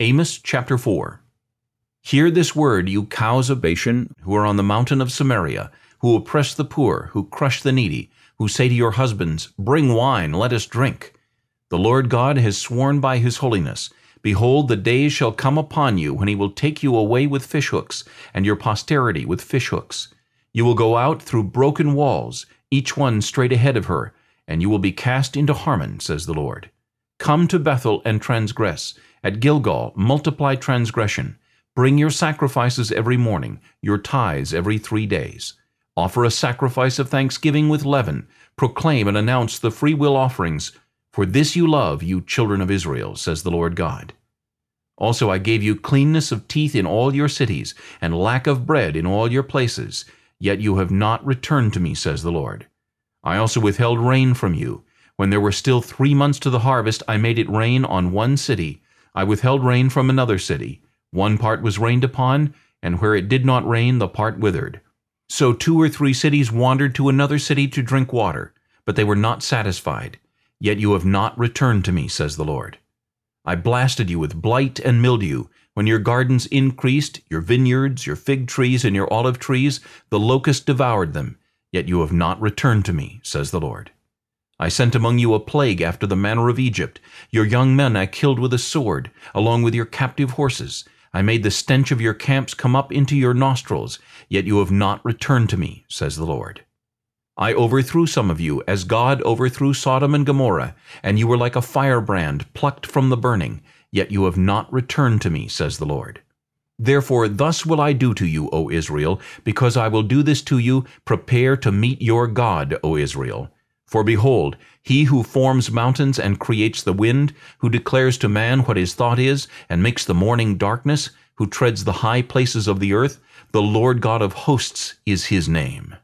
Amos chapter 4 Hear this word, you cows of Bashan, who are on the mountain of Samaria, who oppress the poor, who crush the needy, who say to your husbands, Bring wine, let us drink. The Lord God has sworn by his holiness, Behold, the days shall come upon you when he will take you away with fishhooks, and your posterity with fishhooks. You will go out through broken walls, each one straight ahead of her, and you will be cast into Harmon, says the Lord. Come to Bethel and transgress, at Gilgal, multiply transgression. Bring your sacrifices every morning, your tithes every three days. Offer a sacrifice of thanksgiving with leaven. Proclaim and announce the freewill offerings. For this you love, you children of Israel, says the Lord God. Also I gave you cleanness of teeth in all your cities, and lack of bread in all your places. Yet you have not returned to me, says the Lord. I also withheld rain from you. When there were still three months to the harvest, I made it rain on one city, I withheld rain from another city. One part was rained upon, and where it did not rain, the part withered. So two or three cities wandered to another city to drink water, but they were not satisfied. Yet you have not returned to me, says the Lord. I blasted you with blight and mildew. When your gardens increased, your vineyards, your fig trees, and your olive trees, the locust devoured them. Yet you have not returned to me, says the Lord. I sent among you a plague after the manner of Egypt. Your young men I killed with a sword, along with your captive horses. I made the stench of your camps come up into your nostrils, yet you have not returned to me, says the Lord. I overthrew some of you, as God overthrew Sodom and Gomorrah, and you were like a firebrand plucked from the burning, yet you have not returned to me, says the Lord. Therefore thus will I do to you, O Israel, because I will do this to you, prepare to meet your God, O Israel. For behold, he who forms mountains and creates the wind, who declares to man what his thought is, and makes the morning darkness, who treads the high places of the earth, the Lord God of hosts is his name.